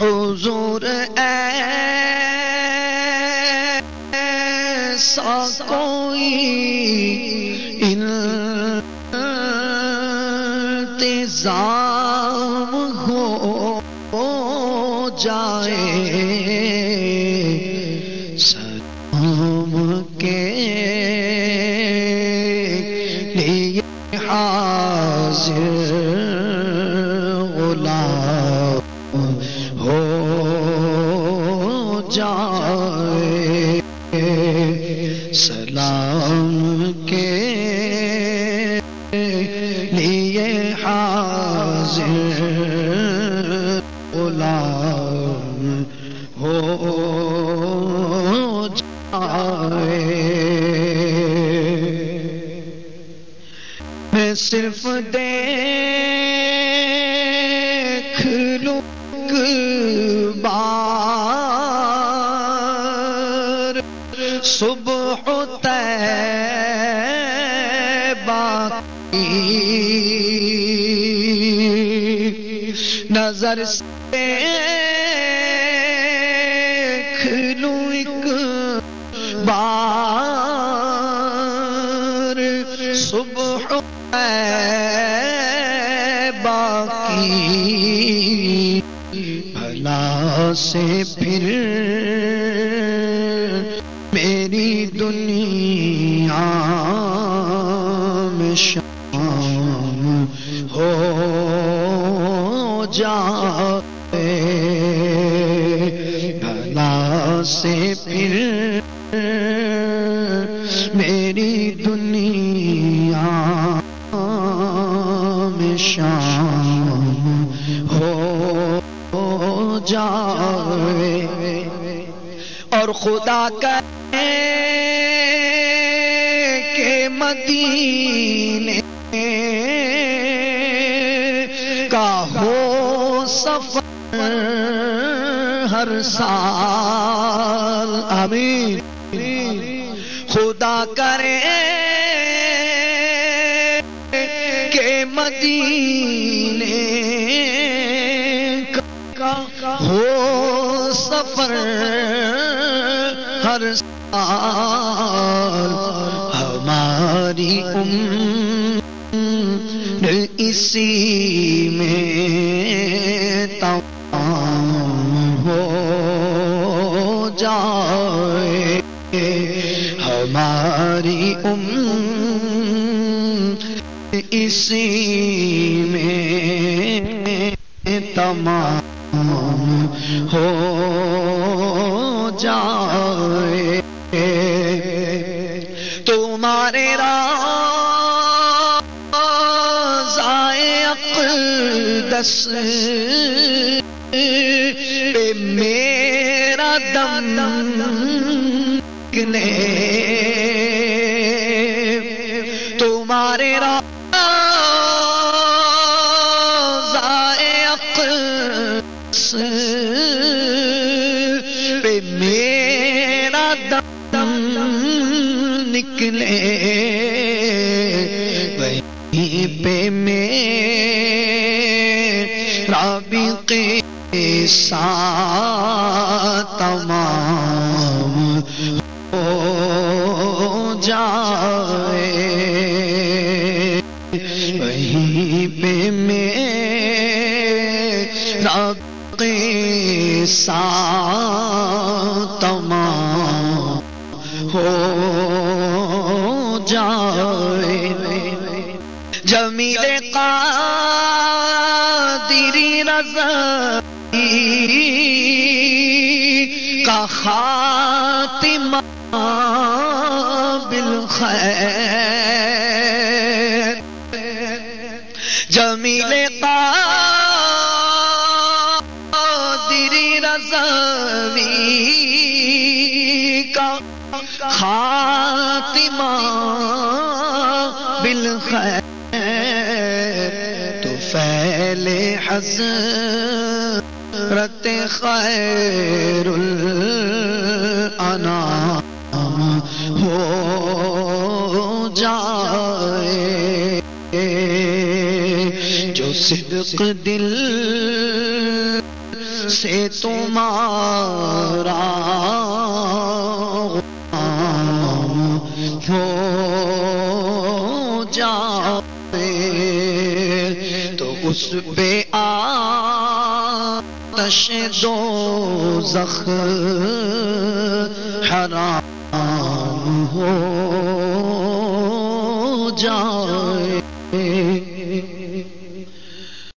حضور ایسا کوئی انتظام ہو جائے سلام کے لیے حاضر جائے۔ سلام کے لیے حاضر غلام ہو جائے۔ میں صرف دیکھ نظر سے دیکھ لوں ایک بار۔ صبح باقی۔ بھلا سے پھر میری دنیا جائے بھلا سے پھر میری دنیا میں شام ہو جائے۔ اور خدا کرے کہ مدینے کا ہو سفر ہر سال امین خدا کرے کہ مدینے کا ہو سفر ہر سال۔ ہماری عمر اسی میں تمام ہو جائے ہماری عمر اسی میں تمام ہو جائے۔ تمہارے رائے اقدس پہ میرا دم نکلے تمہارے رائے اقدس پہ میرا دم نکلے وہیں پہ میرا ساتھ تمام ہو جائے۔ وہیں پہ میرا ساتھ تمام ہو جائے۔ جمیل قادری رضی کا خاتمہ بالخیر۔ جمیل قادری رضوی کا خاتمہ بالخیر۔ تو فیل حضرت خیر الانام ہو جائے، جو صدق دل سے تمہارا ہو جائے، تو اس پہ آتش دو زخ حرام ہو جائے۔